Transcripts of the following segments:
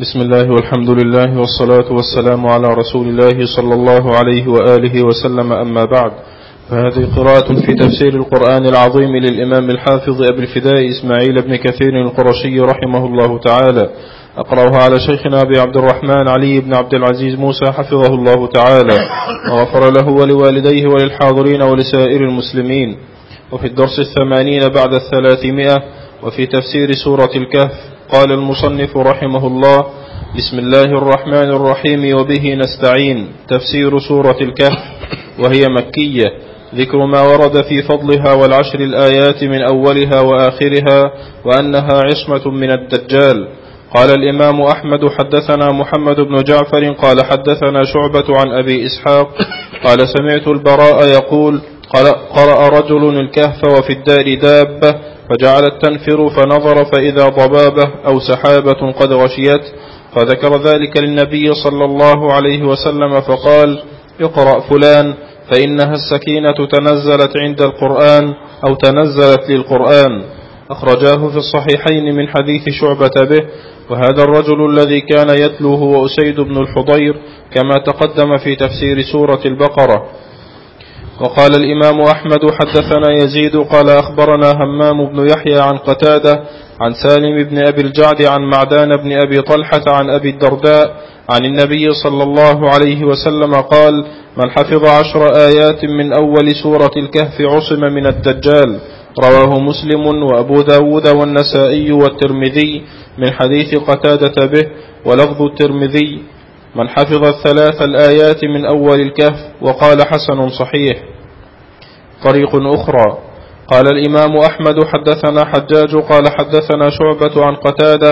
بسم الله والحمد لله والصلاة والسلام على رسول الله صلى الله عليه وآله وسلم أما بعد فهذه قراءة في تفسير القرآن العظيم للإمام الحافظ أبي الفداء إسماعيل بن كثير القرشي رحمه الله تعالى أقرأها على شيخنا أبي عبد الرحمن علي بن عبد العزيز موسى حفظه الله تعالى وغفر له ولوالديه وللحاضرين ولسائر المسلمين وفي الدرس الثمانين بعد الثلاثمائة وفي تفسير سورة الكهف قال المصنف رحمه الله بسم الله الرحمن الرحيم وبه نستعين. تفسير سورة الكهف وهي مكية. ذكر ما ورد في فضلها والعشر الآيات من أولها وآخرها وأنها عصمة من الدجال. قال الإمام أحمد حدثنا محمد بن جعفر قال حدثنا شعبة عن أبي إسحاق قال سمعت البراء يقول قرأ رجل الكهف وفي الدار دابة فجعلت تنفر فنظر فإذا ضبابة أو سحابة قد غشيت فذكر ذلك للنبي صلى الله عليه وسلم فقال اقرأ فلان فإنها السكينة تنزلت عند القرآن أو تنزلت للقرآن. أخرجاه في الصحيحين من حديث شعبة به وهذا الرجل الذي كان يتلو هو أسيد بن الحضير كما تقدم في تفسير سورة البقرة. وقال الإمام أحمد حدثنا يزيد قال أخبرنا همام بن يحيى عن قتادة عن سالم بن أبي الجعد عن معدان بن أبي طلحة عن أبي الدرداء عن النبي صلى الله عليه وسلم قال من حفظ عشر آيات من أول سورة الكهف عصم من الدجال رواه مسلم وأبو داود والنسائي والترمذي من حديث قتادة به ولفظ الترمذي من حفظ الثلاث الآيات من أول الكهف وقال حسن صحيح. طريق أخرى. قال الإمام أحمد حدثنا حجاج قال حدثنا شعبة عن قتادة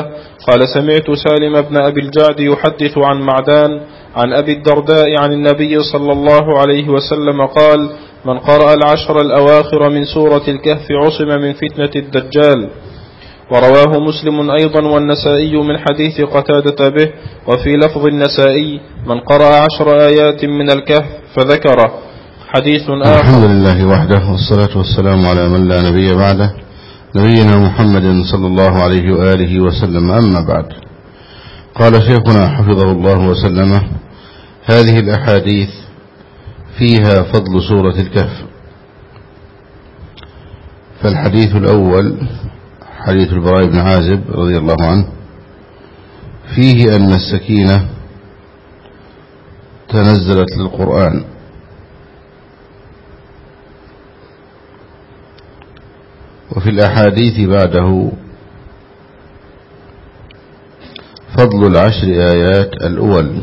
قال سمعت سالم بن أبي الجعد يحدث عن معدان عن أبي الدرداء عن النبي صلى الله عليه وسلم قال من قرأ العشر الأواخر من سورة الكهف عصم من فتنة الدجال ورواه مسلم أيضا والنسائي من حديث قتادة به وفي لفظ النسائي من قرأ عشر آيات من الكهف فذكره حديث آخر. الحمد لله وحده والصلاة والسلام على من لا نبي بعده نبينا محمد صلى الله عليه وآله وسلم. أما بعد قال شيخنا حفظه الله وسلمه هذه الأحاديث فيها فضل سورة الكهف. فالحديث الأول حديث البراء بن عازب رضي الله عنه فيه أن السكينة تنزلت للقرآن. وفي الأحاديث بعده. فضل العشر آيات الأول.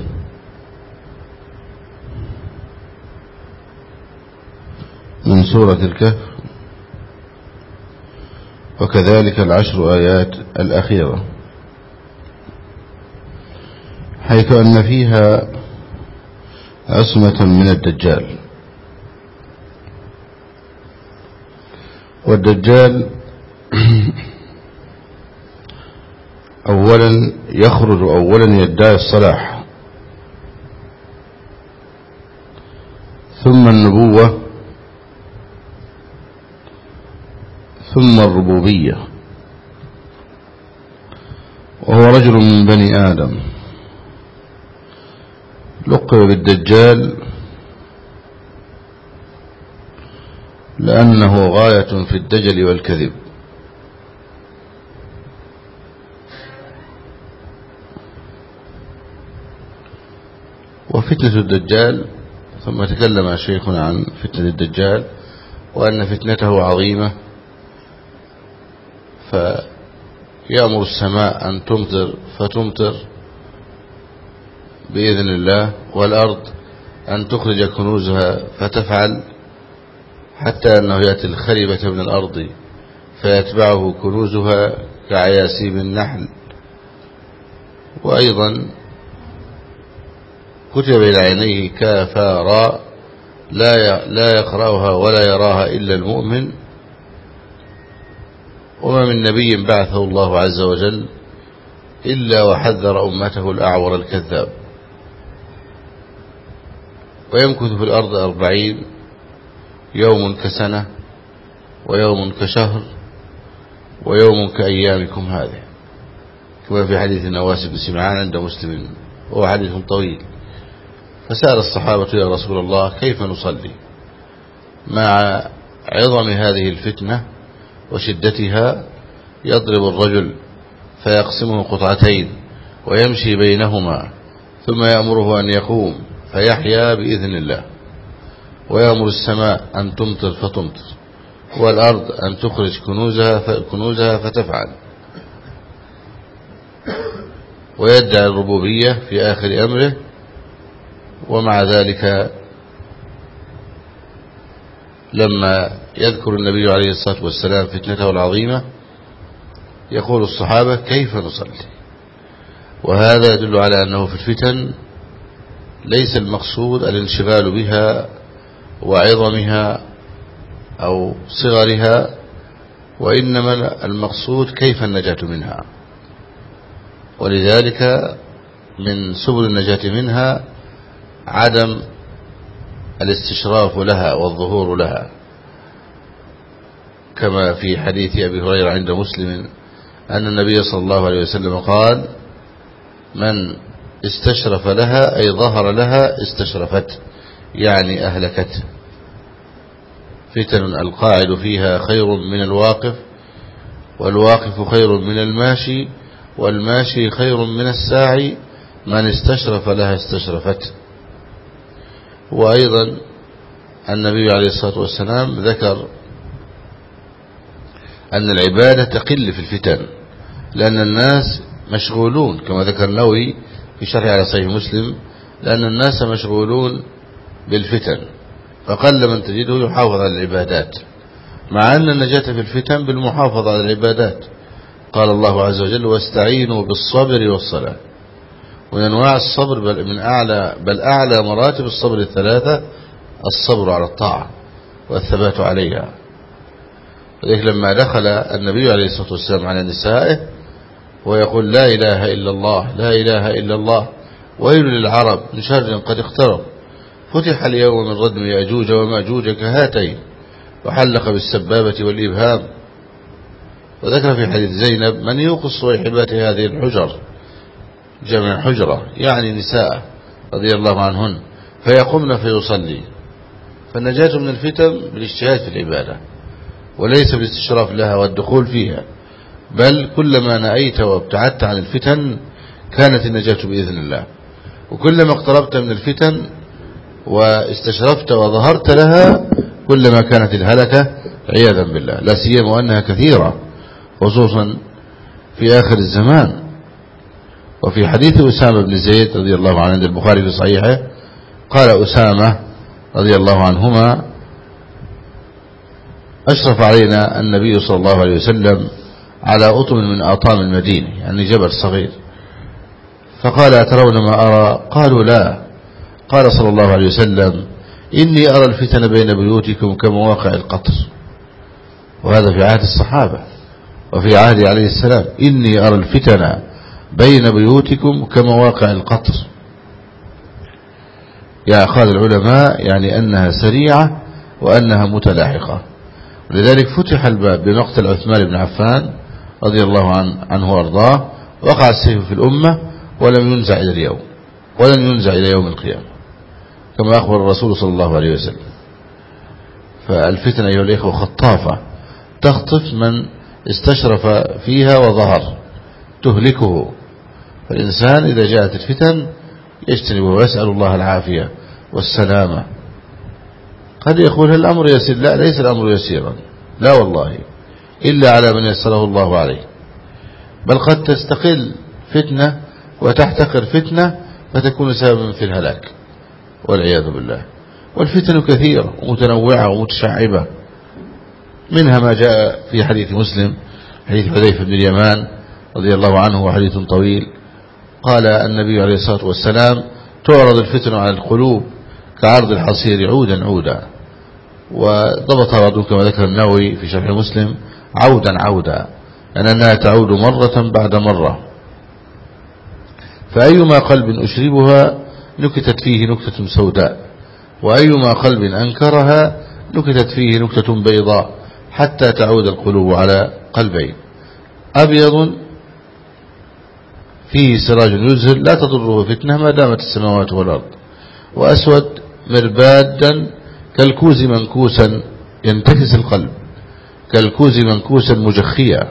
من سورة الكهف. وكذلك العشر آيات الأخيرة. حيث أن فيها عصمة من الدجال. والدجال أولا يخرج أولا يدعي الصلاح. ثم النبوة. ثم الربوبية. وهو رجل من بني آدم. لقب بالدجال لأنه غاية في الدجل والكذب. وفتنة الدجال ثم تكلم شيخنا عن فتنة الدجال وأن فتنته عظيمة. فيأمر السماء أن تمطر فتمطر بإذن الله والأرض أن تخرج كنوزها فتفعل حتى أنه يأتي الخربة من الأرض فيتبعه كنوزها كعياسيب النحل. وأيضا كتب إلى عينيه كافارا لا لا يقرأها ولا يراها إلا المؤمن. وما من نبي بعثه الله عز وجل إلا وحذر أمته الأعور الكذاب. ويمكث في الأرض أربعين يوم كسنة ويوم كشهر ويوم كأيامكم هذه. كما في حديث النواس بن سمعان عند مسلم وهو حديث طويل. فسأل الصحابة يا رسول الله كيف نصلي؟ مع عظم هذه الفتنة وشدتها يضرب الرجل فيقسمه قطعتين ويمشي بينهما ثم يأمره أن يقوم فيحيا بإذن الله. ويأمر السماء أن تمطر فتمطر والأرض أن تخرج كنوزها, كنوزها فتفعل. ويدعي الربوبية في آخر أمره ومع ذلك لما يذكر النبي عليه الصلاة والسلام فتنته العظيمة يقول الصحابة كيف نصلي؟ وهذا يدل على أنه في الفتن ليس المقصود الانشغال بها وعظمها أو صغرها وإنما المقصود كيف النجاة منها. ولذلك من سبل النجاة منها عدم الاستشراف لها والظهور لها. كما في حديث أبي هريرة عند مسلم أن النبي صلى الله عليه وسلم قال من استشرف لها أي ظهر لها استشرفت. يعني أهلكت فتن القاعد فيها خير من الواقف والواقف خير من الماشي والماشي خير من الساعي من استشرف لها استشرفت. وأيضا النبي عليه الصلاة والسلام ذكر أن العبادة تقل في الفتن لأن الناس مشغولون كما ذكر النووي في شرح على صحيح مسلم لأن الناس مشغولون بالفتن. فقل من تجده يحافظ على العبادات. مع أن النجاة في الفتن بالمحافظة على العبادات. قال الله عز وجل واستعينوا بالصبر والصلاة. ومن أنواع الصبر بل من أعلى بل أعلى مراتب الصبر الثلاثة الصبر على الطاعة والثبات عليها. ولذلك لما دخل النبي عليه الصلاة والسلام على نسائه ويقول لا إله إلا الله لا إله إلا الله ويل للعرب من شر قد اقترب فتح اليوم من ردم يأجوج ومأجوج كهاتين وحلق بالسبابة والإبهام. وذكر في حديث زينب من يوقص صويحبات هذه الحجر؟ جمع حجرة يعني نساء رضي الله عنهن فيقمن فيصلي. فالنجاة من الفتن بالاجتهاد في العبادة وليس بالاستشراف لها والدخول فيها. بل كلما نأيت وابتعدت عن الفتن كانت النجاة بإذن الله. وكلما اقتربت من الفتن واستشرفت وظهرت لها كلما كانت الهلكة عياذا بالله. لا سيما وأنها كثيرة خصوصا في آخر الزمان. وفي حديث أسامة بن زيد رضي الله عنه عند البخاري في صحيحه قال أسامة رضي الله عنهما أشرف علينا النبي صلى الله عليه وسلم على أطم من أطام المدينة يعني جبل صغير. فقال أترون ما أرى؟ قالوا لا. قال صلى الله عليه وسلم إني أرى الفتن بين بيوتكم كمواقع القطر وهذا في عهد الصحابة وفي عهد عليه السلام إني أرى الفتن بين بيوتكم كمواقع القطر يا أخذ العلماء يعني أنها سريعة وأنها متلاحقة. ولذلك فتح الباب بمقتل عثمان بن عفان رضي الله عنه وأرضاه وقع السيف في الأمة ولم ينزع إلى اليوم ولن ينزع إلى يوم القيامة. كما أخبر الرسول صلى الله عليه وسلم. فالفتنة أيها الإخوة خطافة. تخطف من استشرف فيها وظهر. تهلكه. فالإنسان إذا جاءت الفتن يجتنب ويسأل الله العافية والسلامة. قد يقول هل الأمر يسير؟ لا ليس الأمر يسيرا. لا والله. إلا على من يسره الله عليه. بل قد تستقل فتنة وتحتقر فتنة فتكون سببا في الهلاك. والعياذ بالله. والفتن كثيرة ومتنوعة ومتشعبة. منها ما جاء في حديث مسلم حديث حذيفة بن اليمان رضي الله عنه وحديث طويل. قال النبي عليه الصلاة والسلام تعرض الفتن على القلوب كعرض الحصير عودا عودا. وضبط بعضهم كما ذكر النووي في شرح مسلم عودا عودا يعني أنها تعود مرة بعد مرة. فأيما قلب أشربها نكتت فيه نكتة سوداء وأيما قلب أنكرها نكتت فيه نكتة بيضاء حتى تعود القلوب على قلبين. أبيض فيه سراج يزهر لا تضره فتنة ما دامت السماوات والأرض وأسود مربادا كالكوز منكوسا ينتكس القلب كالكوز منكوسا مجخيا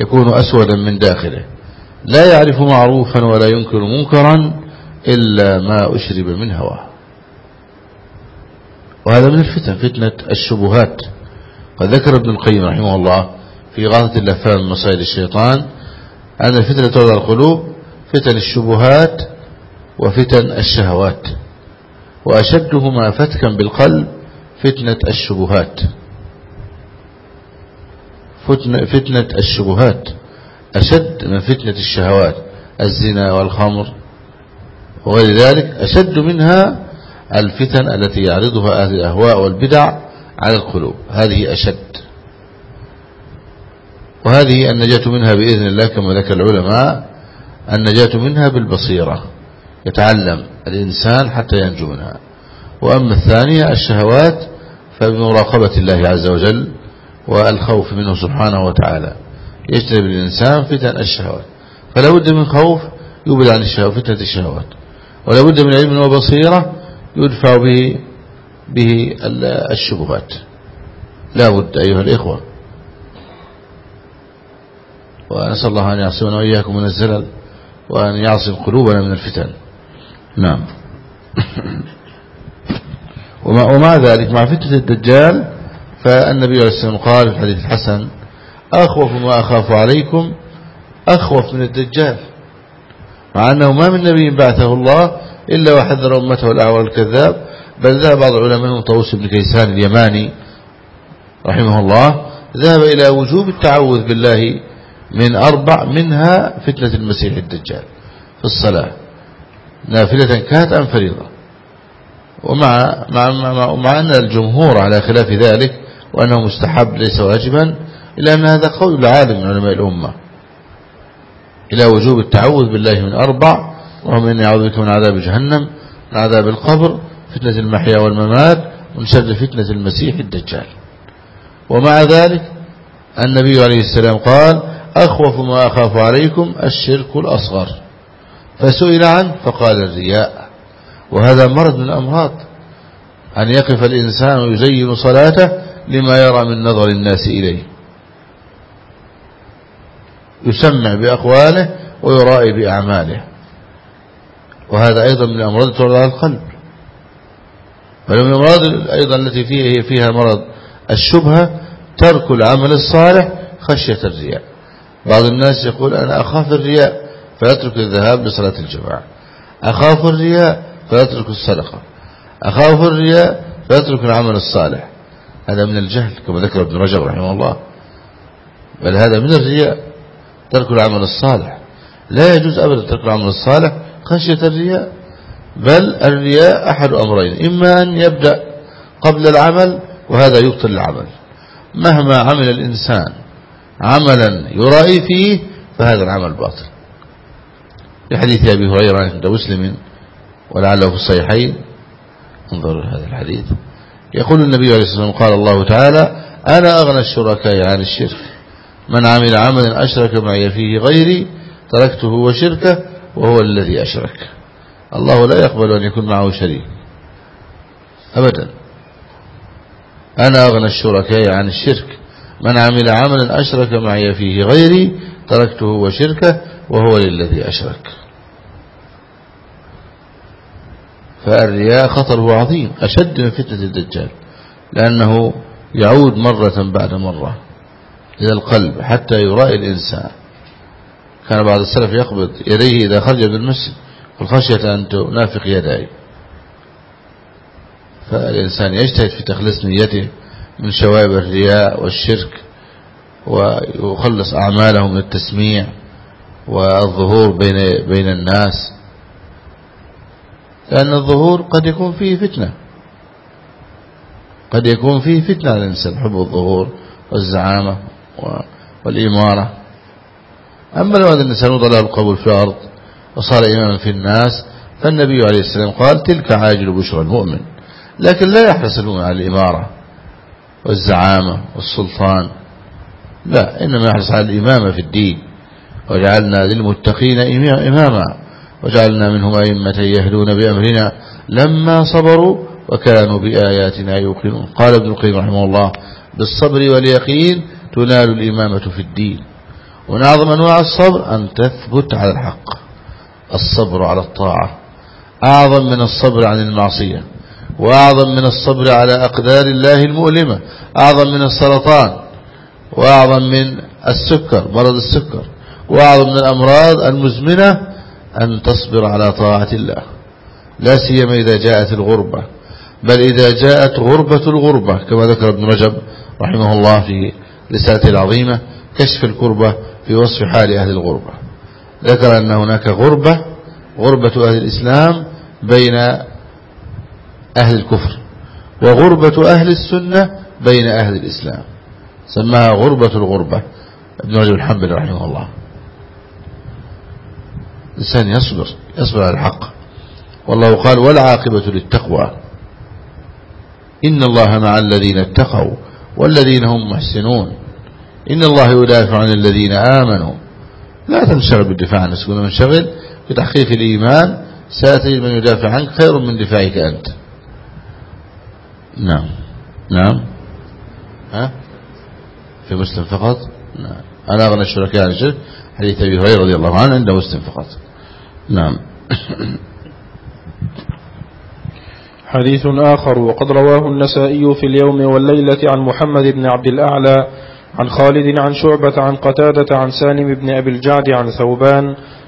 يكون أسودا من داخله. لا يعرف معروفا ولا ينكر منكرا إلا ما أشرب من هواه. وهذا من الفتن فتنة الشبهات. قد ذكر ابن القيم رحمه الله في غاثة اللفام من مصائد الشيطان أن الفتنة تولى القلوب فتن الشبهات وفتن الشهوات. وأشدهما فتكا بالقلب فتنة الشبهات. فتنة الشبهات. أشد من فتنة الشهوات الزنا والخمر. وغير ذلك أشد منها الفتن التي يعرضها أهل الأهواء والبدع على القلوب. هذه أشد. وهذه النجاة منها بإذن الله كما ذكر العلماء النجاة منها بالبصيرة. يتعلم الإنسان حتى ينجو منها. وأما الثانية الشهوات فبمراقبة الله عز وجل والخوف منه سبحانه وتعالى. يجتنب الإنسان فتن الشهوات. فلا بد من خوف يبعد عن الشهوات فتنة الشهوات. ولا بد من علم وبصيرة يدفع به به الشبهات. لا بد أيها الإخوة. ونسأل الله أن يعصمنا وإياكم من الزلل وأن يعصم قلوبنا من الفتن. نعم. ومع, ومع ذلك مع فتنة الدجال فالنبي عليه السلام قال في الحديث الحسن أخوف ما أخاف عليكم أخوف من الدجال. مع أنه ما من نبي بعثه الله إلا وحذر أمته الأعور الكذاب بل ذهب بعض العلماء طوس بن كيسان اليماني رحمه الله ذهب إلى وجوب التعوذ بالله من أربع منها فتنة المسيح الدجال في الصلاة. نافلة كانت أم فريضة؟ ومع مع, مع, مع أن الجمهور على خلاف ذلك وأنه مستحب ليس واجبا إلا أن هذا قول العالم من علماء الأمة. إلى وجوب التعوذ بالله من أربع وهم إني أعوذ بك من عذاب جهنم من عذاب القبر فتنة المحيا والممات من شر فتنة المسيح الدجال. ومع ذلك النبي عليه السلام قال أخوف ما أخاف عليكم الشرك الأصغر. فسئل عنه فقال الرياء. وهذا مرض من الأمراض. أن يقف الإنسان ويزين صلاته لما يرى من نظر الناس إليه. يسمع بأقواله ويرائي بأعماله. وهذا أيضا من الأمراض تولد على القلب. ومن الأمراض أيضا التي فيها, فيها مرض الشبهة ترك العمل الصالح خشية الرياء. بعض الناس يقول أنا أخاف الرياء فيترك الذهاب لصلاة الجماعة. أخاف الرياء فيترك الصدقة. أخاف الرياء فيترك العمل الصالح. هذا من الجهل كما ذكر ابن رجب رحمه الله. بل هذا من الرياء. ترك العمل الصالح. لا يجوز أبدا ترك العمل الصالح خشية الرياء بل الرياء أحد أمرين إما أن يبدأ قبل العمل وهذا يبطل العمل. مهما عمل الإنسان عملا يرائي فيه فهذا العمل باطل. في حديث أبي هريرة عند مسلم ولعله في الصحيحين. انظروا هذا الحديث. يقول النبي عليه الصلاة والسلام قال الله تعالى أنا أغنى الشركاء عن الشرك. من عمل عملا أشرك معي فيه غيري تركته وشركه وهو الذي أشرك. الله لا يقبل أن يكون معه شريك. أبدا. أنا أغنى الشركاء عن الشرك. من عمل عملا أشرك معي فيه غيري تركته وشركه وهو للذي أشرك. فالرياء خطره عظيم أشد من فتنة الدجال لأنه يعود مرة بعد مرة. إلى القلب حتى يرائي الإنسان. كان بعض السلف يقبض يديه إذا خرج من المسجد والخشية أن تنافق يديه فالإنسان يجتهد في تخلص نيته من شوائب الرياء والشرك ويخلص أعماله من التسميع والظهور بين بين الناس. لأن الظهور قد يكون فيه فتنة. قد يكون فيه فتنة على الإنسان حب الظهور والزعامة. والإمارة. أما لو هذا الإنسان له القبول في الأرض وصار إماما في الناس فالنبي عليه السلام قال تلك عاجل بشرى المؤمن. لكن لا يحرص المؤمن على الإمارة والزعامة والسلطان. لا إنما يحرص على الإمامة في الدين. وجعلنا للمتقين إماما. وجعلنا منهم أئمة يهدون بأمرنا لما صبروا وكانوا بآياتنا يوقنون. قال ابن القيم رحمه الله بالصبر واليقين تنال الإمامة في الدين. ومن أعظم أنواع الصبر أن تثبت على الحق. الصبر على الطاعة. أعظم من الصبر عن المعصية. وأعظم من الصبر على أقدار الله المؤلمة. أعظم من السرطان. وأعظم من السكر مرض السكر. وأعظم من الأمراض المزمنة أن تصبر على طاعة الله. لا سيما إذا جاءت الغربة. بل إذا جاءت غربة الغربة كما ذكر ابن رجب رحمه الله في رسالته العظيمة كشف الكربة في وصف حال أهل الغربة. ذكر أن هناك غربة غربة أهل الإسلام بين أهل الكفر وغربة أهل السنة بين أهل الإسلام. سماها غربة الغربة. ابن رجب الحنبل رحمه الله. الإنسان يصبر يصبر على الحق. والله قال والعاقبة للتقوى. إن الله مع الذين اتقوا والذين هم محسنون. إن الله يدافع عن الذين آمنوا. لا تنشغل بالدفاع عن نفسك منشغل بتحقيق الإيمان. ساتجد من يدافع عنك خير من دفاعك أنت. نعم. نعم. ها؟ في مسلم فقط؟ نعم. أنا أغنى الشركاء عن الشرك. حديث أبي هريرة رضي الله عنه عند مسلم فقط. نعم. حديث آخر. وقد رواه النسائي في اليوم والليلة عن محمد بن عبد الأعلى عن خالد عن شعبة عن قتادة عن سالم بن أبي الجعد عن ثوبان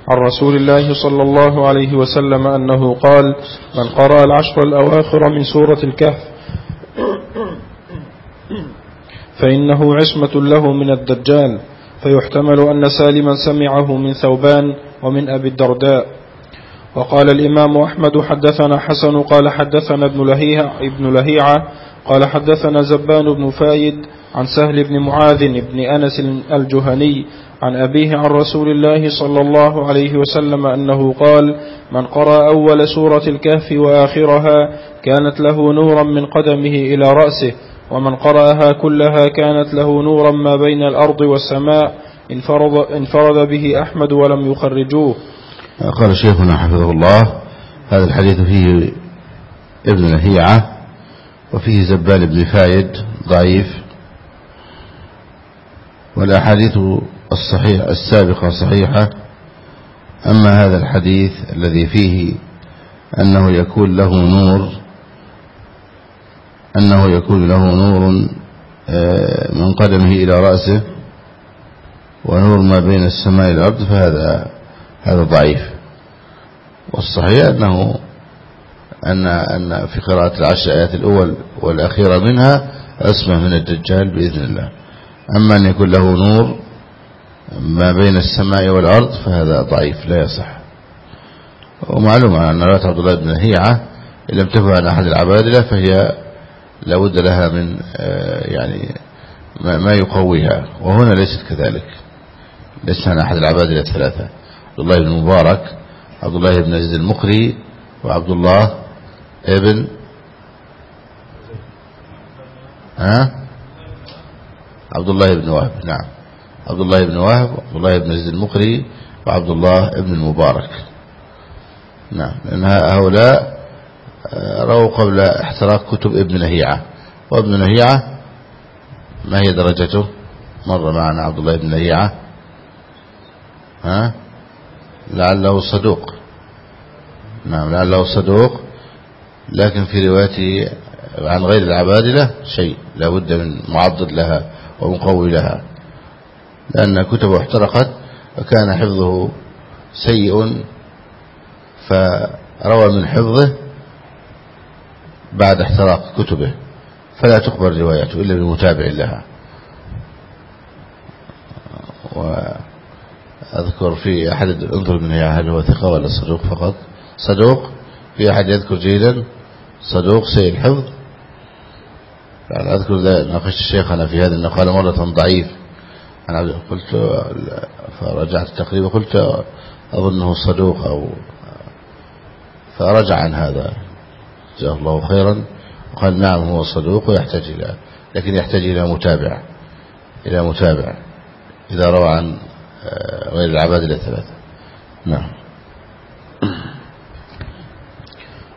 عن رسول الله صلى الله عليه وسلم أنه قال من قرأ العشر الأواخر من سورة الكهف فإنه عصمة له من الدجال فيحتمل أن سالما سمعه من ثوبان ومن أبي الدرداء. وقال الإمام أحمد حدثنا حسن قال حدثنا ابن لهيعة, ابن لهيعة قال حدثنا زبان بن فايد عن سهل بن معاذ بن أنس الجهني عن أبيه عن رسول الله صلى الله عليه وسلم أنه قال من قرأ أول سورة الكهف وآخرها كانت له نورا من قدمه إلى رأسه ومن قرأها كلها كانت له نورا ما بين الأرض والسماء انفرد, انفرد به أحمد ولم يخرجوه. قال شيخنا حفظه الله هذا الحديث فيه ابن لهيعة وفيه زبال بن فايد ضعيف والأحاديث الصحيح السابقة صحيحة. أما هذا الحديث الذي فيه أنه يكون له نور أنه يكون له نور آه، من قدمه إلى رأسه ونور ما بين السماء والأرض فهذا هذا ضعيف. والصحيح أنه أن أن في قراءة العشر آيات الأول والأخيرة منها أسمى من الدجال بإذن الله. أما أن يكون له نور ما بين السماء والأرض فهذا ضعيف لا يصح. ومعلوم أن رواية عبد الله بن هيعة إن لم تكن عن أحد العبادلة فهي لابد لها من آه، يعني ما يقويها. وهنا ليست كذلك. ليس عن أحد العبادلة الثلاثة عبد الله بن مبارك عبد الله بن عزيز المقري وعبد الله ابن ها؟ عبد الله بن وهب. نعم. عبد الله بن وهب وعبد الله بن عزيز المقري وعبد الله بن المبارك. نعم. لأن هؤلاء آه، رأوا قبل احتراق كتب ابن لهيعة. وابن لهيعة ما هي درجته؟ مر معنا عبد الله بن لهيعة. ها؟ لعله صدوق. نعم لعله صدوق. لكن في روايته عن غير العبادلة شيء لابد من معضد لها. ومقوي لها لأن كتبه احترقت وكان حفظه سيء فروى من حفظه بعد احتراق كتبه. فلا تقبل روايته إلا بمتابع لها. وأذكر في أحد انظر من هل هو ثقة ولا صدوق فقط. صدوق في أحد يذكر جيدا صدوق سيء الحفظ. يعني أذكر ناقشت شيخنا في هذا أنه قال مرة ضعيف. أنا قلت فرجعت تقريبا قلت أظنه صدوق أو فرجع عن هذا. جزاه الله خيرا. وقال نعم هو صدوق ويحتاج إلى لكن يحتاج إلى متابع إلى متابع. إذا روى عن آه، غير العباد إلى ثلاثة. نعم.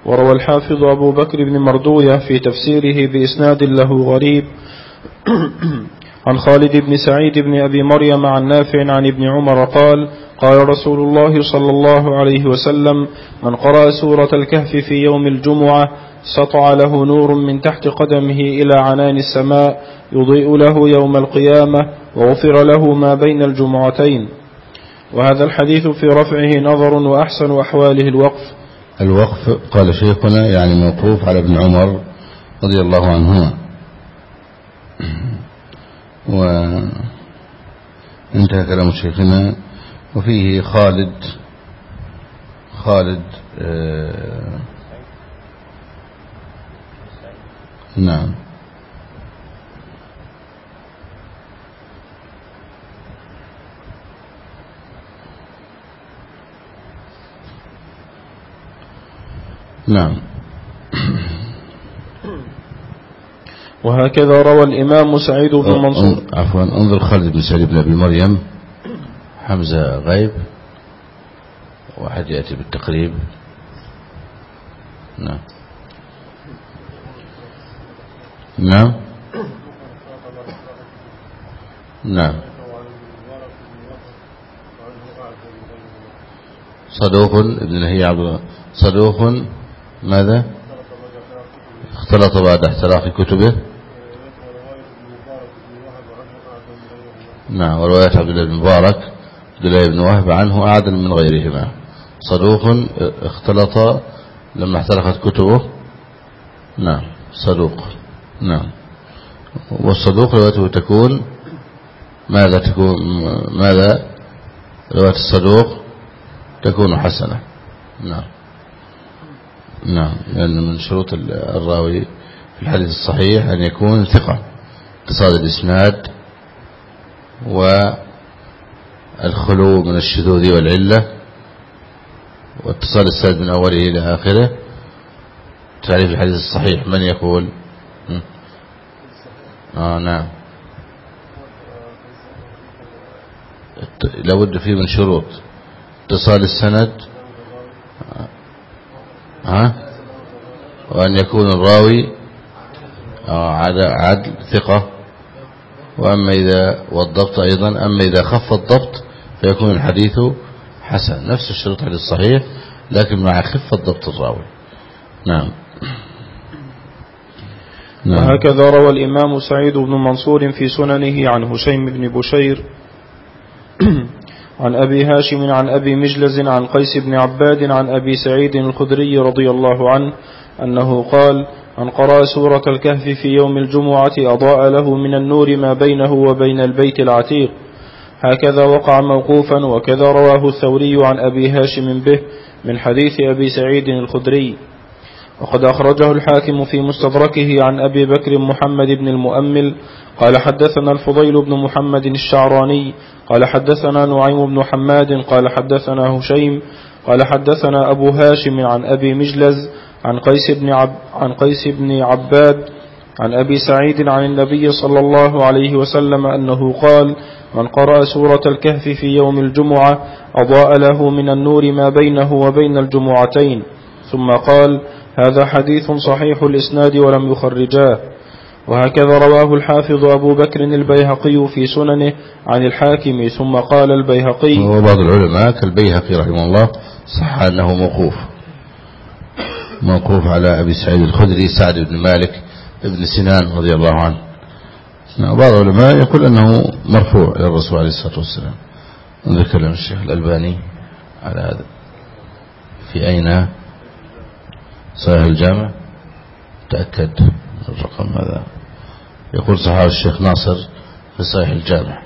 وروى الحافظ أبو بكر بن مردوية في تفسيره بإسناد له غريب. عن خالد بن سعيد بن أبي مريم عن نافع عن ابن عمر قال قال رسول الله صلى الله عليه وسلم من قرأ سورة الكهف في يوم الجمعة سطع له نور من تحت قدمه إلى عنان السماء يضيء له يوم القيامة وغفر له ما بين الجمعتين. وهذا الحديث في رفعه نظر وأحسن أحواله الوقف. الوقف قال شيخنا يعني موقوف على ابن عمر رضي الله عنهما. وانتهى كلام شيخنا. وفيه خالد خالد آه نعم. نعم. وهكذا روى الإمام سعيد بن منصور. عفوا انظر خالد بن سعيد بن أبي مريم. حمزة غيب. واحد يأتي بالتقريب. نعم. نعم. نعم. صدوق ابن هي عبد صدوق ماذا؟ اختلط بعد احتراق كتبه؟ نعم ورواية عبد الله بن مبارك عبد الله بن وهب عنه أعدل من غيرهما. صدوق اختلط لما احترقت كتبه؟ نعم صدوق نعم. والصدوق روايته تكون ماذا تكون ماذا؟ رواية الصدوق تكون حسنة. نعم. نعم لأن من شروط الراوي في الحديث الصحيح أن يكون ثقة اتصال الإسناد والخلو من الشذوذ والعلة واتصال السند من أوله إلى آخره. تعريف الحديث الصحيح من يقول؟ آه نعم. لابد فيه من شروط. اتصال السند ها؟ وأن يكون الراوي آه، عدل ثقة. وأما إذا والضبط أيضا أما إذا خف الضبط فيكون الحديث حسن. نفس الشروط الصحيح لكن مع خفة ضبط الراوي. نعم. نعم. وهكذا روى الإمام سعيد بن منصور في سننه عن هشيم بن بشير عن أبي هاشم عن أبي مجلز عن قيس بن عباد عن أبي سعيد الخدري رضي الله عنه أنه قال من قرأ سورة الكهف في يوم الجمعة أضاء له من النور ما بينه وبين البيت العتيق. هكذا وقع موقوفا وكذا رواه الثوري عن أبي هاشم به من حديث أبي سعيد الخدري. وقد أخرجه الحاكم في مستدركه عن أبي بكر محمد بن المؤمل قال حدثنا الفضيل بن محمد الشعراني قال حدثنا نعيم بن حماد قال حدثنا هشيم قال حدثنا أبو هاشم عن أبي مجلز عن قيس بن, عب عن قيس بن عباد عن أبي سعيد عن النبي صلى الله عليه وسلم أنه قال من قرأ سورة الكهف في يوم الجمعة أضاء له من النور ما بينه وبين الجمعتين ثم قال هذا حديث صحيح الإسناد ولم يخرجاه. وهكذا رواه الحافظ أبو بكر البيهقي في سننه عن الحاكم ثم قال البيهقي وبعض العلماء كالبيهقي رحمه الله صح أنه موقوف. موقوف على أبي سعيد الخدري سعد بن مالك ابن سنان رضي الله عنه. بعض العلماء يقول أنه مرفوع إلى الرسول عليه الصلاة والسلام. ذكر الشيخ الألباني على هذا. في أين صحيح الجامع تأكد الرقم هذا. يقول صحابة الشيخ ناصر في صحيح الجامع.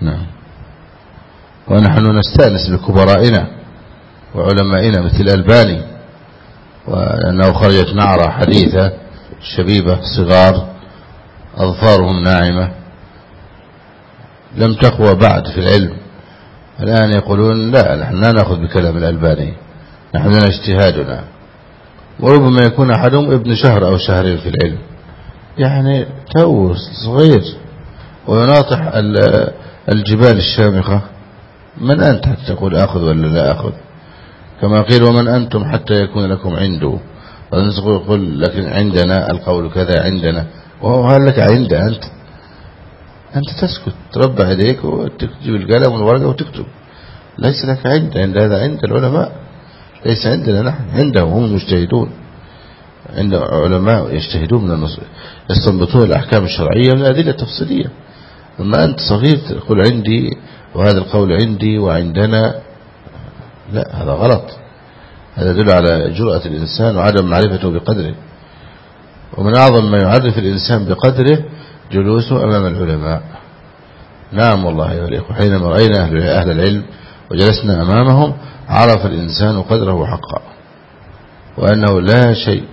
نعم. ونحن نستأنس بكبرائنا وعلمائنا مثل الألباني وأنه خرجت نعرة حديثة شبيبة صغار أظفارهم ناعمة لم تقوى بعد في العلم. الآن يقولون لا نحن لا نأخذ بكلام الألباني. نحن لنا اجتهادنا. وربما يكون أحدهم ابن شهر أو شهرين في العلم. يعني تو صغير. ويناطح الجبال الشامخة. من أنت حتى تقول أخذ ولا لا أخذ؟ كما قيل ومن أنتم حتى يكون لكم عنده. يقول لكن عندنا القول كذا عندنا. وهو هل لك عند أنت. أنت تسكت تربع يديك وتجيب القلم والورقة وتكتب. ليس لك عند عند هذا عند العلماء. ليس عندنا نحن عندهم هم المجتهدون عند علماء يجتهدون من النص يستنبطون الأحكام الشرعية من الأدلة التفصيلية. أما أنت صغير تقول عندي وهذا القول عندي وعندنا لا هذا غلط. هذا يدل على جرأة الإنسان وعدم معرفته بقدره. ومن أعظم ما يعرف الإنسان بقدره جلوسه أمام العلماء. نعم والله أيها الإخوة حينما رأينا أهل العلم وجلسنا أمامهم عرف الإنسان قدره حقا وأنه لا شيء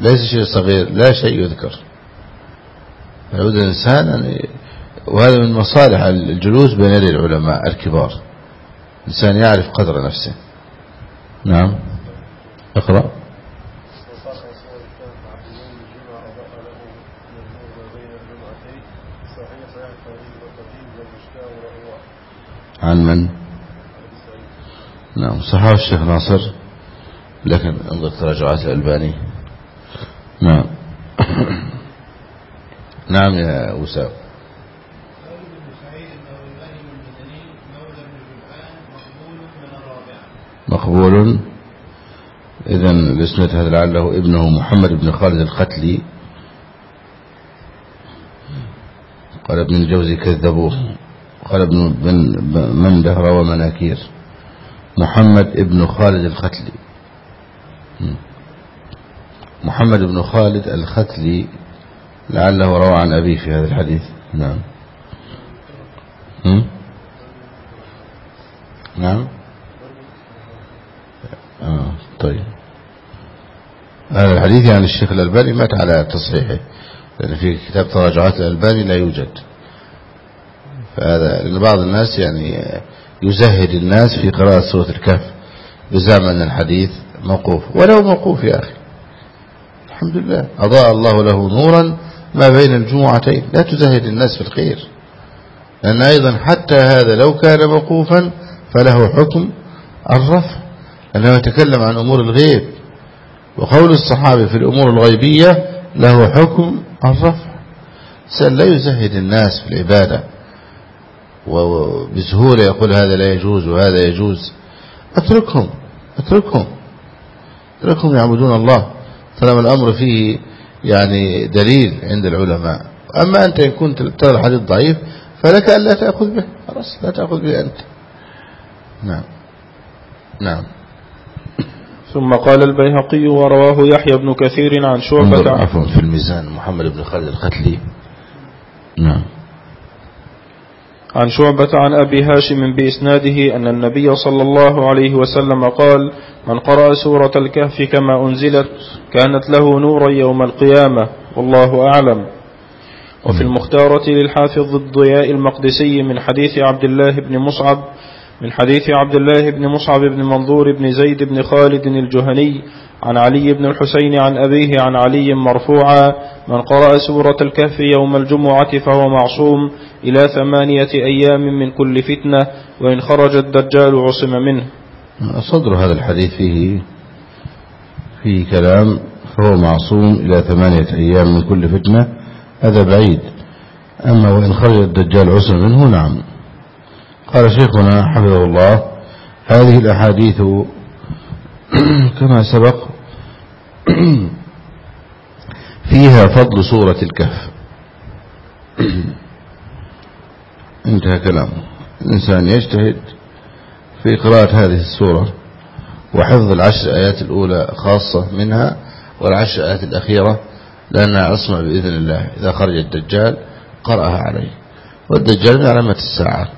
ليس شيء صغير لا شيء يذكر. فلابد الإنسان أن وهذا من مصالح الجلوس بين يدي العلماء الكبار. الإنسان يعرف قدر نفسه. نعم. اقرأ. عن من؟ نعم صحاب الشيخ ناصر لكن انظر تراجعات الألباني. نعم. نعم يا وسام مقبول إذا الاسم هذا لعله ابنه محمد بن خالد القتلي. قال ابن الجوزي كذبوه. قال ابن من دهر ومناكير. محمد ابن خالد الختلي. محمد بن خالد الختلي لعله روى عن أبيه في هذا الحديث. نعم. نعم. آه طيب. هذا الحديث يعني الشيخ الألباني مات على تصحيحه. لأن في كتاب تراجعات الألباني لا يوجد. فهذا لأن بعض الناس يعني يزهد الناس في قراءة سورة الكهف بزعم أن الحديث موقوف. ولو موقوف يا أخي. الحمد لله. أضاء الله له نورا ما بين الجمعتين. لا تزهد الناس في الخير. لأن أيضا حتى هذا لو كان موقوفا فله حكم الرفع. لأنه يتكلم عن أمور الغيب. وقول الصحابة في الأمور الغيبية له حكم الرفع. سأل لا يزهد الناس في العبادة. وبسهولة يقول هذا لا يجوز وهذا يجوز. أتركهم أتركهم أتركهم يعبدون الله. طالما الأمر فيه يعني دليل عند العلماء. أما أنت إن كنت ترى الحديث ضعيف فلك أن لا تأخذ به. خلاص لا تأخذ به أنت. نعم. نعم. ثم قال البيهقي ورواه يحيى بن كثير عن شعبة. عفوا في الميزان محمد بن خالد الختلي نعم. عن شعبة عن أبي هاشم بإسناده أن النبي صلى الله عليه وسلم قال من قرأ سورة الكهف كما أنزلت كانت له نورا يوم القيامة. والله أعلم. وفي المختارة للحافظ الضياء المقدسي من حديث عبد الله بن مصعب من حديث عبد الله بن مصعب بن منظور بن زيد بن خالد الجهني عن علي بن الحسين عن أبيه عن علي مرفوعا من قرأ سورة الكهف يوم الجمعة فهو معصوم إلى ثمانية أيام من كل فتنة وإن خرج الدجال عصم منه. صدر هذا الحديث فيه فيه كلام فهو معصوم إلى ثمانية أيام من كل فتنة هذا بعيد. أما وإن خرج الدجال عصم منه نعم. قال شيخنا حفظه الله هذه الأحاديث كما سبق فيها فضل سورة الكهف. انتهى كلامه. الإنسان يجتهد في قراءة هذه السورة وحفظ العشر آيات الأولى خاصة منها والعشر آيات الأخيرة لأنها عصمة بإذن الله. إذا خرج الدجال قرأها عليه. والدجال من علامة الساعة.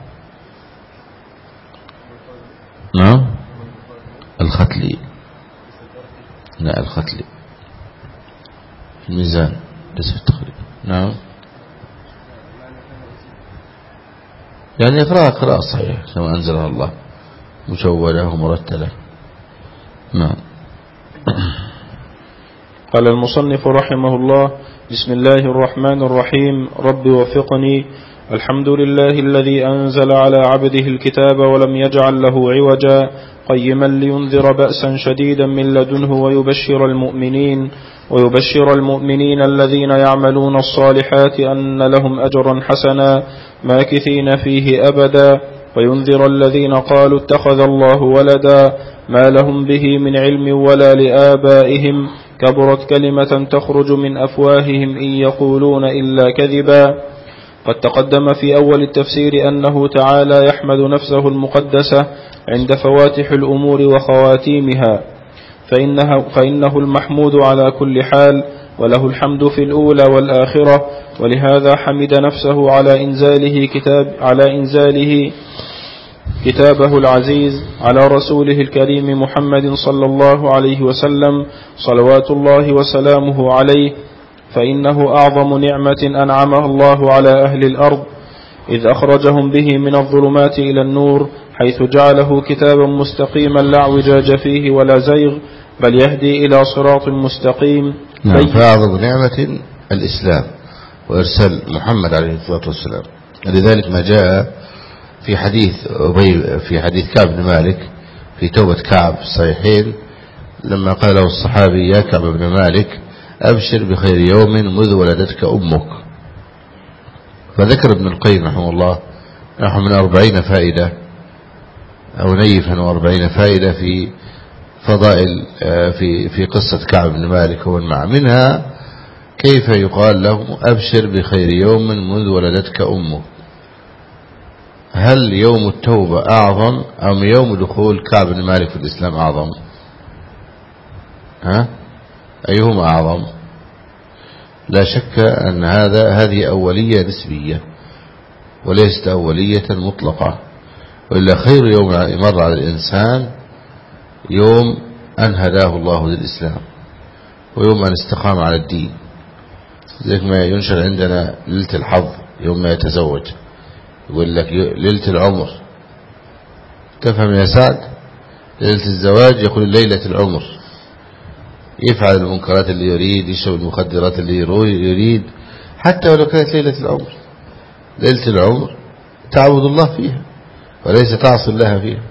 نعم. الختلي لا الختلي الميزان ليس في نعم. يعني اقرأها قراءة صحيحة كما أنزلها الله. مشودة ومرتلة. نعم. قال المصنف رحمه الله بسم الله الرحمن الرحيم. رب وفقني. الحمد لله الذي أنزل على عبده الكتاب ولم يجعل له عوجا. قيما لينذر بأسا شديدا من لدنه ويبشر المؤمنين ويبشر المؤمنين الذين يعملون الصالحات أن لهم أجرا حسنا ماكثين فيه أبدا. وينذر الذين قالوا اتخذ الله ولدا ما لهم به من علم ولا لآبائهم. كبرت كلمة تخرج من أفواههم إن يقولون إلا كذبا. قد تقدم في أول التفسير أنه تعالى يحمد نفسه المقدسة عند فواتح الأمور وخواتيمها فإنه, فإنه المحمود على كل حال وله الحمد في الأولى والآخرة ولهذا حمد نفسه على إنزاله كتاب على إنزاله كتابه العزيز على رسوله الكريم محمد صلى الله عليه وسلم صلوات الله وسلامه عليه فإنه أعظم نعمة أنعمها الله على أهل الأرض إذ أخرجهم به من الظلمات إلى النور حيث جعله كتابا مستقيما لا اعوجاج فيه ولا زيغ بل يهدي إلى صراط مستقيم. نعم فأعظم نعمة الإسلام وإرسال محمد عليه الصلاة والسلام. لذلك ما جاء في حديث في حديث كعب بن مالك في توبة كعب الصحيحين لما قال له الصحابي يا كعب بن مالك أبشر بخير يوم مذ ولدتك أمك. فذكر ابن القيم رحمه الله نحو من أربعين فائدة أو نيفا وأربعين فائدة في فضائل آه، في في قصة كعب بن مالك ومن مع منها كيف يقال له أبشر بخير يوم منذ ولدتك أمك؟ هل يوم التوبة أعظم أم يوم دخول كعب بن مالك في الإسلام أعظم؟ ها؟ أيهما أعظم؟ لا شك أن هذا هذه أولية نسبية وليست أولية مطلقة. وإلا خير يوم مر على الإنسان يوم أن هداه الله للإسلام ويوم أن استقام على الدين. ذلك ما ينشر عندنا ليلة الحظ يوم ما يتزوج. يقول لك ليلة العمر. تفهم يا سعد؟ ليلة الزواج يقول ليلة العمر. يفعل المنكرات اللي يريد يشرب المخدرات اللي يريد حتى ولو كانت ليلة العمر. ليلة العمر تعبد الله فيها وليس تعصي الله فيها.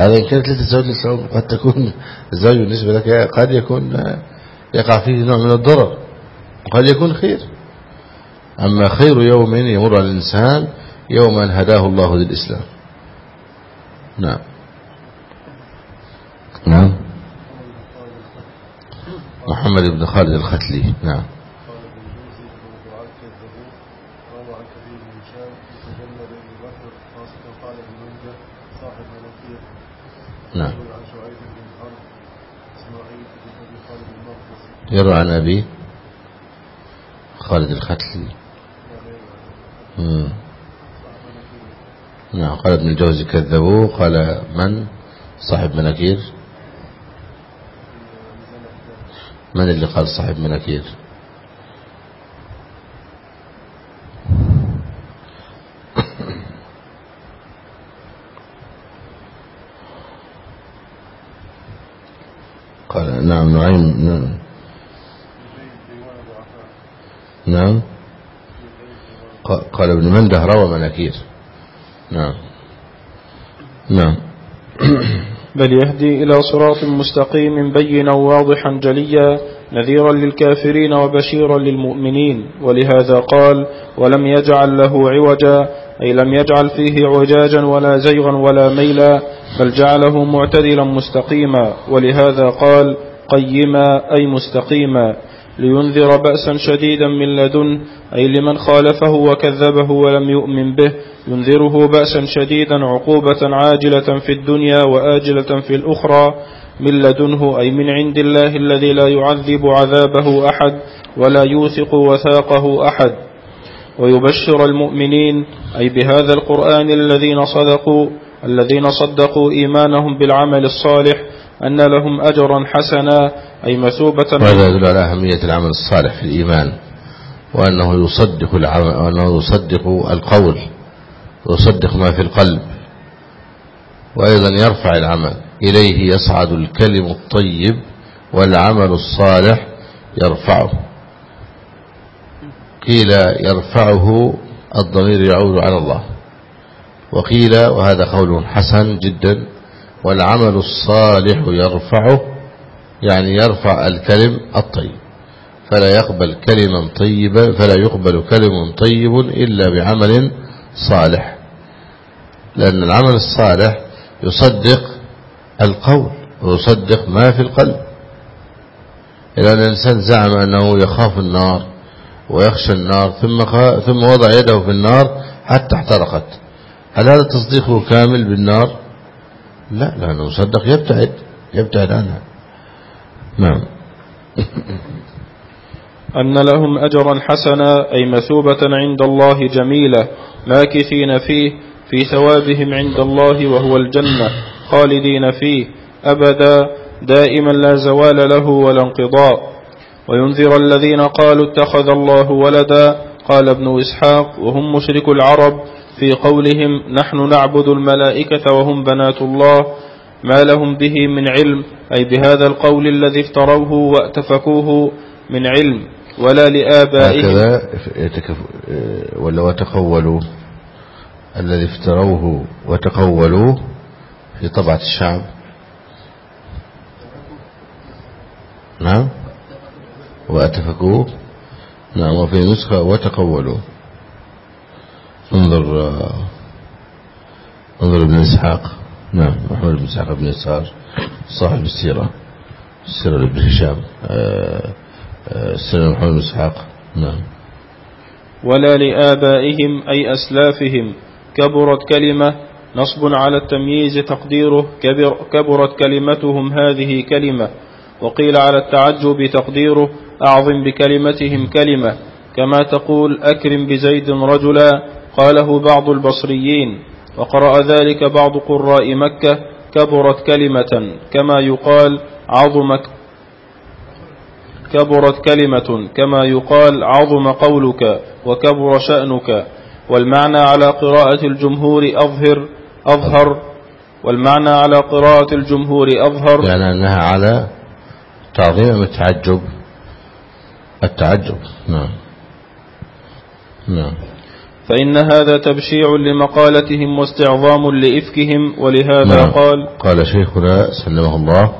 هذا إن كانت ليلة الزواج ليلة العمر قد تكون الزواج بالنسبة لك قد يكون يقع فيه نوع من الضرر وقد يكون خير. أما خير يوم يمر على الإنسان يوما هداه الله للإسلام. نعم. نعم. محمد بن خالد الختلي. نعم. نعم. يروى عن أبي خالد الختلي. نعم قال ابن الجوزي كذبوه قال من؟ صاحب مناكير. من اللي قال صاحب مناكير قال نعم نعيم نعم. نعم. قال ابن مندة روى مناكير نعم. نعم. بل يهدي إلى صراط مستقيم بينا واضحا جليا نذيرا للكافرين وبشيرا للمؤمنين. ولهذا قال ولم يجعل له عوجا أي لم يجعل فيه عجاجا ولا زيغا ولا ميلا بل جعله معتدلا مستقيما. ولهذا قال قيما أي مستقيما لينذر بأسا شديدا من لدنه أي لمن خالفه وكذبه ولم يؤمن به. ينذره بأسا شديدا عقوبة عاجلة في الدنيا وآجلة في الأخرى. من لدنه أي من عند الله الذي لا يعذب عذابه أحد ولا يوثق وثاقه أحد. ويبشر المؤمنين أي بهذا القرآن الذين صدقوا الذين صدقوا إيمانهم بالعمل الصالح أن لهم أجرا حسنا أي مثوبة وهذا يدل على أهمية العمل الصالح في الإيمان؟ وأنه يصدق العمل وأنه يصدق القول ويصدق ما في القلب. وأيضا يرفع العمل إليه يصعد الكلم الطيب والعمل الصالح يرفعه. قيل يرفعه الضمير يعود على الله. وقيل وهذا قول حسن جدا والعمل الصالح يرفعه يعني يرفع الكلم الطيب. فلا يقبل كلما طيبا فلا يقبل كلم طيب إلا بعمل صالح. لأن العمل الصالح يصدق القول ويصدق ما في القلب. إذا الإنسان زعم أنه يخاف النار ويخشى النار ثم ثم وضع يده في النار حتى احترقت. هل هذا تصديقه كامل بالنار؟ لا لأنه صدق يبتعد يبتعد عنها. نعم. أن لهم أجرا حسنا أي مثوبة عند الله جميلة ماكثين فيه في ثوابهم عند الله وهو الجنة خالدين فيه أبدا دائما لا زوال له ولا انقضاء. وينذر الذين قالوا اتخذ الله ولدا قال ابن إسحاق وهم مشرك العرب في قولهم نحن نعبد الملائكة وهم بنات الله ما لهم به من علم أي بهذا القول الذي افتروه واتفكوه من علم ولا لآبائهم. هكذا ولا وتقولوا الذي افتروه وتقولوه في طبعة الشعب. نعم؟ واتفكوه نعم وفي نسخة وتقولوا. انظر انظر ابن إسحاق. نعم محمد بن إسحاق بن يسار صاحب السيرة السيرة لابن هشام آه، آه، السيرة محمد بن إسحاق. نعم. ولا لآبائهم أي أسلافهم. كبرت كلمة نصب على التمييز تقديره. كبر كبرت كلمتهم هذه كلمة. وقيل على التعجب تقديره. أعظم بكلمتهم كلمة. كما تقول أكرم بزيد رجلا. قاله بعض البصريين وقرأ ذلك بعض قراء مكة كبرت كلمة كما يقال عظمت كبرت كلمة كما يقال عظم قولك وكبر شأنك. والمعنى على قراءة الجمهور أظهر أظهر. والمعنى على قراءة الجمهور أظهر. يعني أنها على تعظيم التعجب. التعجب. نعم. نعم. فإن هذا تبشيع لمقالتهم واستعظام لإفكهم ولهذا نعم. قال قال شيخنا سلمه الله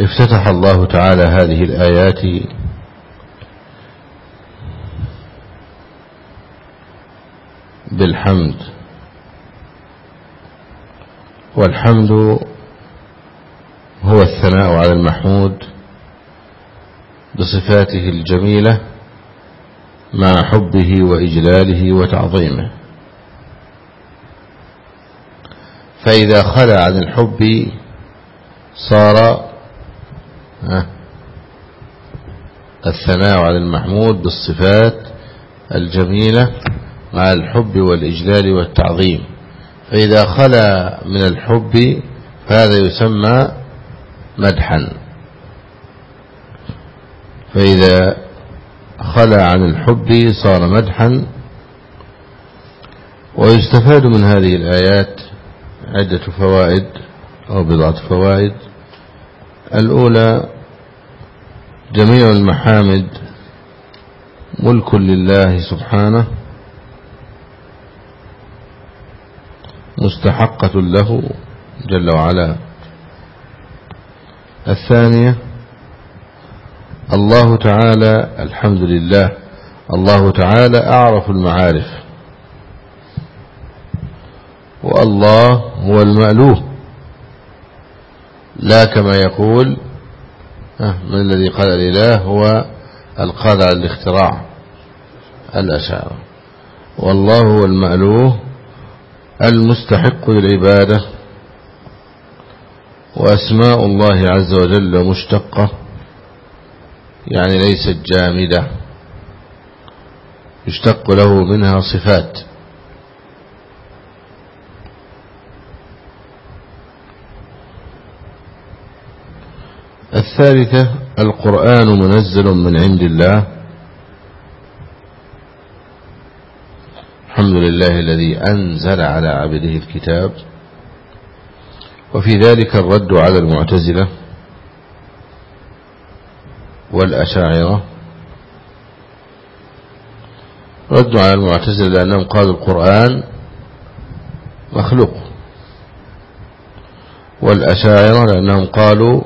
افتتح الله تعالى هذه الآيات بالحمد والحمد هو الثناء على المحمود بصفاته الجميلة مع حبه وإجلاله وتعظيمه. فإذا خلى عن الحب صار الثناء على المحمود بالصفات الجميلة مع الحب والإجلال والتعظيم. فإذا خلى من الحب فهذا يسمى مدحا. فإذا خلى عن الحب صار مدحا. ويستفاد من هذه الآيات عدة فوائد أو بضعة فوائد. الأولى جميع المحامد ملك لله سبحانه مستحقة له جل وعلا. الثانية الله تعالى الحمد لله. الله تعالى أعرف المعارف. والله هو المألوه. لا كما يقول من الذي قال الإله هو القادر على الاختراع الأشعار والله هو المألوه المستحق للعبادة وأسماء الله عز وجل مشتقة. يعني ليست جامدة يشتق له منها صفات. الثالثة القرآن منزل من عند الله. الحمد لله الذي أنزل على عبده الكتاب. وفي ذلك الرد على المعتزلة. والأشاعرة. ردوا على المعتزلة لأنهم قالوا القرآن مخلوق. والأشاعرة لأنهم قالوا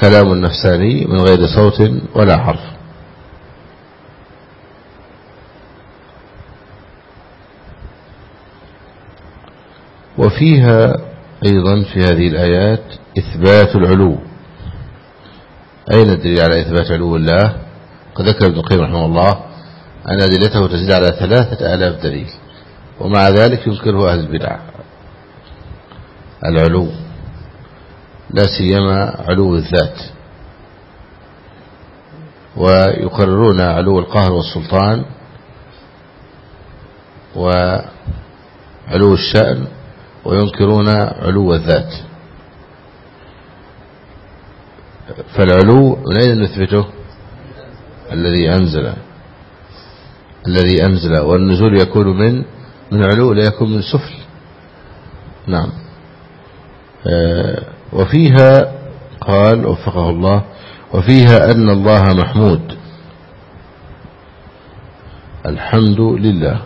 كلام النفساني من غير صوت ولا حرف. وفيها أيضا في هذه الآيات إثبات العلو. أين الدليل على إثبات علو الله؟ قد ذكر ابن القيم رحمه الله أن أدلته تزيد على ثلاثة آلاف دليل ومع ذلك ينكره أهل البدع. العلو لا سيما علو الذات ويقررون علو القهر والسلطان وعلو الشأن وينكرون علو الذات. فالعلو من أين نثبته الذي أنزل الذي أنزل والنزول يكون من من علو لا يكون من سفل. نعم. آه، وفيها قال وفقه الله وفيها أن الله محمود. الحمد لله.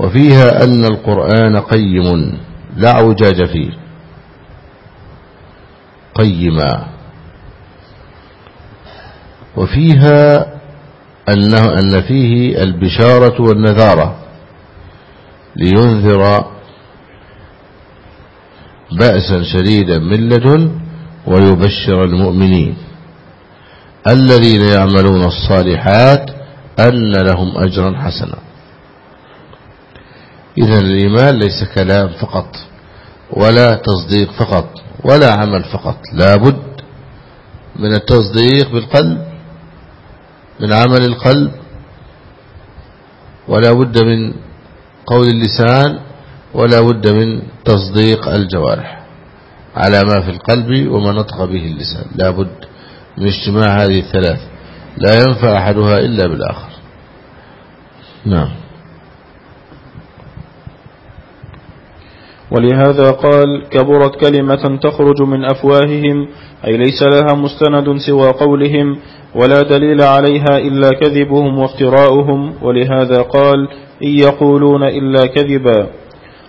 وفيها أن القرآن قيم لا عوجاج فيه. قيما وفيها أنه أن فيه البشارة والنذارة لينذر بأسا شديدا من لدن ويبشر المؤمنين. الذين يعملون الصالحات أن لهم أجرا حسنا. إذا الإيمان ليس كلام فقط ولا تصديق فقط. ولا عمل فقط. لابد من التصديق بالقلب من عمل القلب ولا بد من قول اللسان ولا بد من تصديق الجوارح على ما في القلب وما نطق به اللسان. لا بد من اجتماع هذه الثلاث. لا ينفع أحدها إلا بالآخر. نعم. ولهذا قال كبرت كلمة تخرج من أفواههم أي ليس لها مستند سوى قولهم ولا دليل عليها إلا كذبهم وافتراؤهم ولهذا قال إن يقولون إلا كذبا.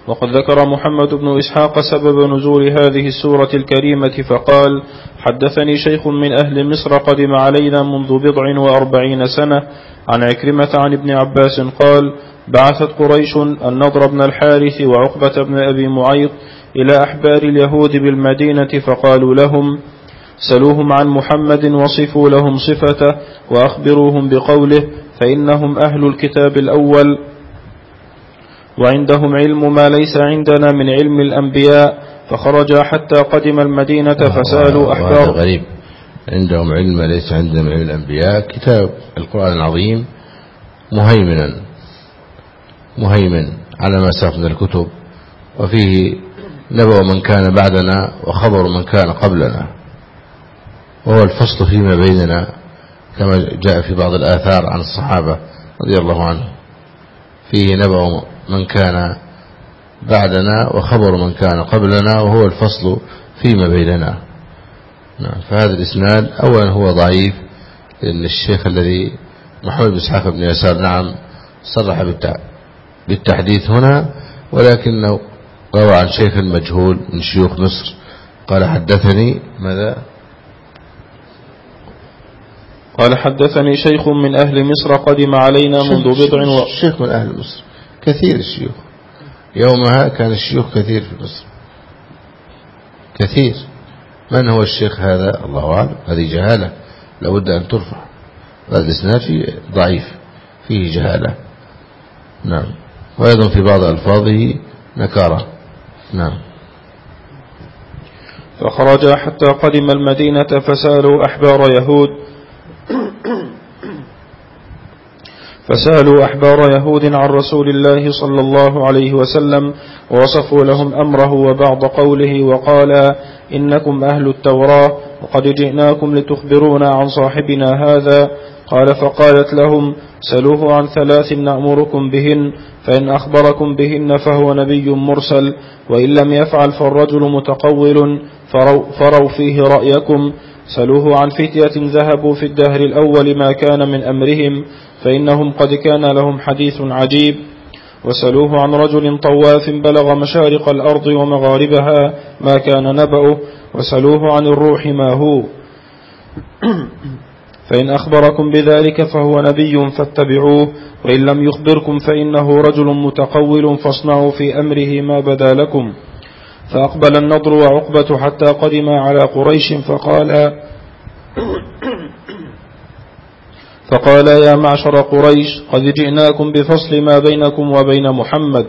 وقد ذكر محمد بن إسحاق سبب نزول هذه السورة الكريمة فقال حدثني شيخ من أهل مصر قدم علينا منذ بضع وأربعين سنة عن عكرمة عن ابن عباس قال بعثت قريش النضر بن الحارث وعقبة بن أبي معيط إلى أحبار اليهود بالمدينة فقالوا لهم سلوهم عن محمد وصفوا لهم صفته وأخبروهم بقوله فإنهم أهل الكتاب الأول. وعندهم علم ما ليس عندنا من علم الأنبياء فخرج حتى قدم المدينة فسألوا أحبار. غريب. عندهم علم ما ليس عندنا من علم الأنبياء. كتاب القرآن العظيم مهيمنا مهيمن على ما سبق من الكتب وفيه نبأ من كان بعدنا وخبر من كان قبلنا. وهو الفصل فيما بيننا كما جاء في بعض الآثار عن الصحابة رضي الله عنهم. فيه نبأ من كان بعدنا وخبر من كان قبلنا وهو الفصل فيما بيننا. نعم فهذا الإسناد أولا هو ضعيف لأن الشيخ الذي محمد بن إسحاق بن يسار نعم صرح بالتحديث هنا ولكنه روى عن شيخ مجهول من شيوخ مصر. قال حدثني ماذا؟ قال حدثني شيخ من أهل مصر قدم علينا منذ بضع و... شيخ من أهل مصر. كثير الشيوخ. يومها كان الشيوخ كثير في مصر. كثير. من هو الشيخ هذا؟ الله أعلم. هذه جهالة. لابد أن ترفع. هذا الإسناد فيه ضعيف. فيه جهالة. نعم. وأيضا في بعض ألفاظه نكارة. نعم. فخرج حتى قدم المدينة فسألوا أحبار يهود فسألوا أحبار يهود عن رسول الله صلى الله عليه وسلم ووصفوا لهم أمره وبعض قوله وقال إنكم أهل التوراة وقد جئناكم لتخبرونا عن صاحبنا هذا قال فقالت لهم سلوه عن ثلاث نأمركم بهن فإن أخبركم بهن فهو نبي مرسل وإن لم يفعل فالرجل متقول فروا, فيه رأيكم سلوه عن فتية ذهبوا في الدهر الأول ما كان من أمرهم فإنهم قد كان لهم حديث عجيب. وسلوه عن رجل طواف بلغ مشارق الأرض ومغاربها ما كان نبأه. وسلوه عن الروح ما هو. فإن أخبركم بذلك فهو نبي فاتبعوه. وإن لم يخبركم فإنه رجل متقول فاصنعوا في أمره ما بدا لكم. فأقبل النضر وعقبة حتى قدم على قريش فقال فقال يا معشر قريش قد جئناكم بفصل ما بينكم وبين محمد.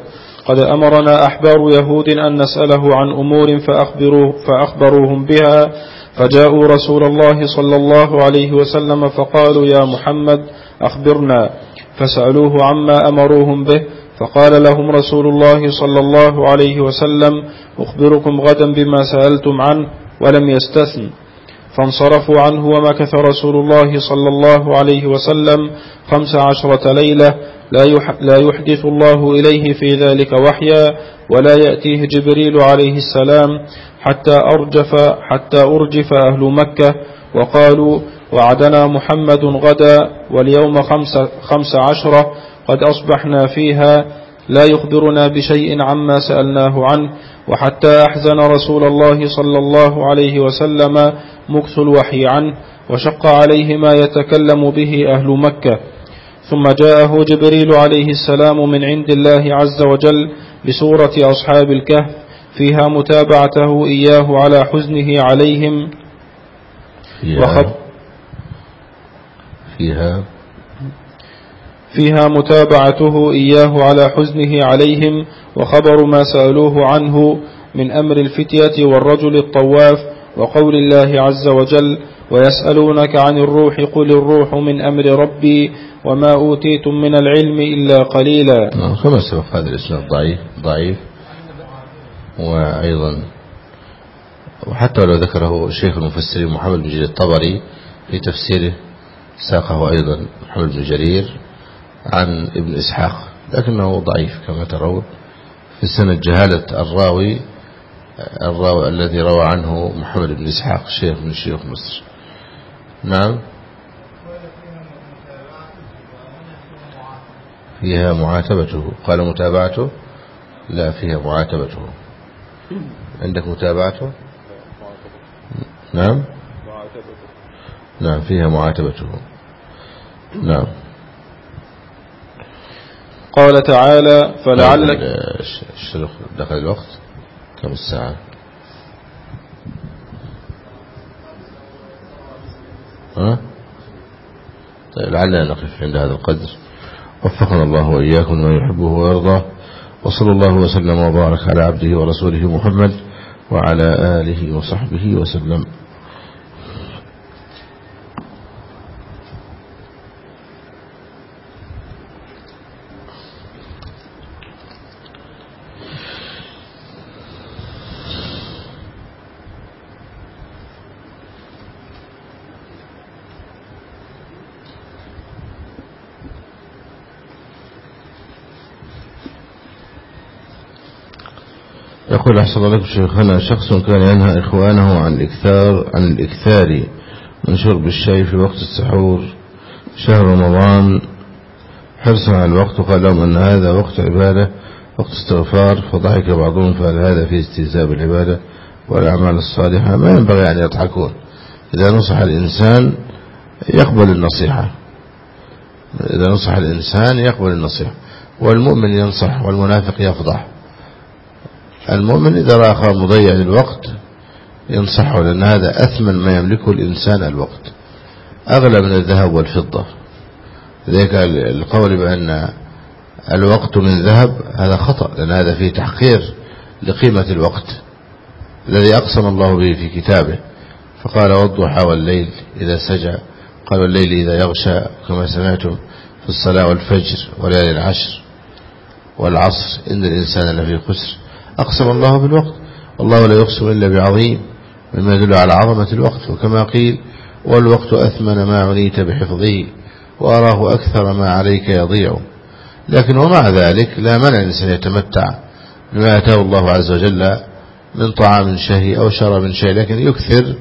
قد أمرنا أحبار يهود أن نسأله عن أمور فأخبروه فأخبروهم بها. فجاءوا رسول الله صلى الله عليه وسلم فقالوا يا محمد أخبرنا. فسألوه عما أمروهم به. فقال لهم رسول الله صلى الله عليه وسلم أخبركم غدا بما سألتم عنه ولم يستثن. فانصرفوا عنه ومكث رسول الله صلى الله عليه وسلم خمس عشرة ليلة لا يحدث الله إليه في ذلك وحيا ولا يأتيه جبريل عليه السلام حتى أرجف, حتى أرجف أهل مكة وقالوا وعدنا محمد غدا واليوم خمس, خمس عشرة قد أصبحنا فيها لا يخبرنا بشيء عما سألناه عنه وحتى أحزن رسول الله صلى الله عليه وسلم مكث الوحي عنه وشق عليه ما يتكلم به أهل مكة. ثم جاءه جبريل عليه السلام من عند الله عز وجل بسورة أصحاب الكهف فيها متابعته إياه على حزنه عليهم. فيها فيها فيها متابعته إياه على حزنه عليهم وخبر ما سألوه عنه من أمر الفتية والرجل الطواف وقول الله عز وجل ويسألونك عن الروح قل الروح من أمر ربي وما أوتيتم من العلم إلا قليلا. نعم، كما سبق هذا الإسناد ضعيف ضعيف وأيضا وحتى لو ذكره شيخ المفسرين محمد بن جرير الطبري في تفسيره ساقه أيضا محمد بن جرير. عن ابن إسحاق لكنه ضعيف كما ترون. في سنة جهالة الراوي الراوي الذي روى عنه محمد بن إسحاق شيخ من شيوخ مصر. نعم. فيها معاتبته. قال متابعته؟ لا فيها معاتبته. عندك متابعته؟ نعم. نعم فيها معاتبته. نعم. قال تعالى فلعلك دخل الوقت. كم الساعة؟ ها؟ طيب لعلنا نقف عند هذا القدر. وفقنا الله وإياكم ما يحبه ويرضاه. وصلى الله وسلم وبارك على عبده ورسوله محمد وعلى آله وصحبه وسلم. يقول أحسن الله شيخنا شخص كان ينهى إخوانه عن الإكثار عن الإكثار من شرب الشاي في وقت السحور شهر رمضان. حرصا على الوقت وقال لهم أن هذا وقت عبادة وقت استغفار. فضحك بعضهم فهل هذا في استهزاء بالعبادة والأعمال الصالحة. ما ينبغي أن يضحكون. إذا نصح الإنسان يقبل النصيحة. إذا نصح الإنسان يقبل النصيحة. والمؤمن ينصح والمنافق يفضح. المؤمن إذا رأى أخاه مضيع للوقت ينصحه لأن هذا أثمن ما يملكه الإنسان الوقت. أغلى من الذهب والفضة. ذلك القول بأن الوقت من ذهب هذا خطأ لأن هذا فيه تحقير لقيمة الوقت الذي أقسم الله به في كتابه. فقال والضحى والليل إذا سجى. قال والليل إذا يغشى كما سمعتم في الصلاة والفجر وليالي العشر والعصر. إن الإنسان لفي خسر. أقسم الله بالوقت والله لا يقسم إلا بعظيم مما يدل على عظمة الوقت وكما قيل والوقت أثمن ما عنيت بحفظه وأراه أكثر ما عليك يضيع. لكن ومع ذلك لا منع الإنسان يتمتع بما أتاه الله عز وجل من طعام شهي أو شراب شهي لكن يكثر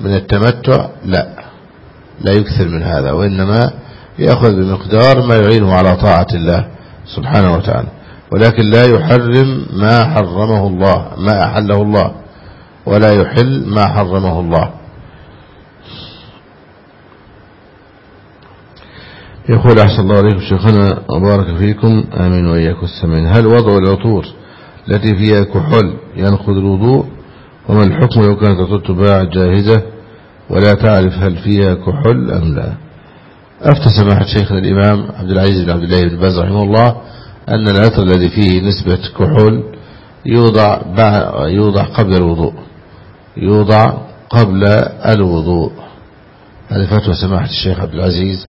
من التمتع؟ لا لا يكثر من هذا وإنما يأخذ بمقدار ما يعينه على طاعة الله سبحانه وتعالى. ولكن لا يحرم ما حرمه الله ما أحله الله ولا يحل ما حرمه الله. يقول أحسن الله عليكم شيخنا وبارك فيكم آمين وإياكم السمين هل وضع العطور التي فيها كحول ينقض الوضوء؟ وما الحكم لو كانت عطور تباع جاهزة؟ ولا تعرف هل فيها كحول أم لا. أفتى سماحة شيخنا الإمام عبد العزيز بن عبد الله بن باز رحمه الله أن العطر الذي فيه نسبة كحول يوضع, يوضع قبل الوضوء. يوضع قبل الوضوء. هذه فتوى سماحة الشيخ عبد العزيز.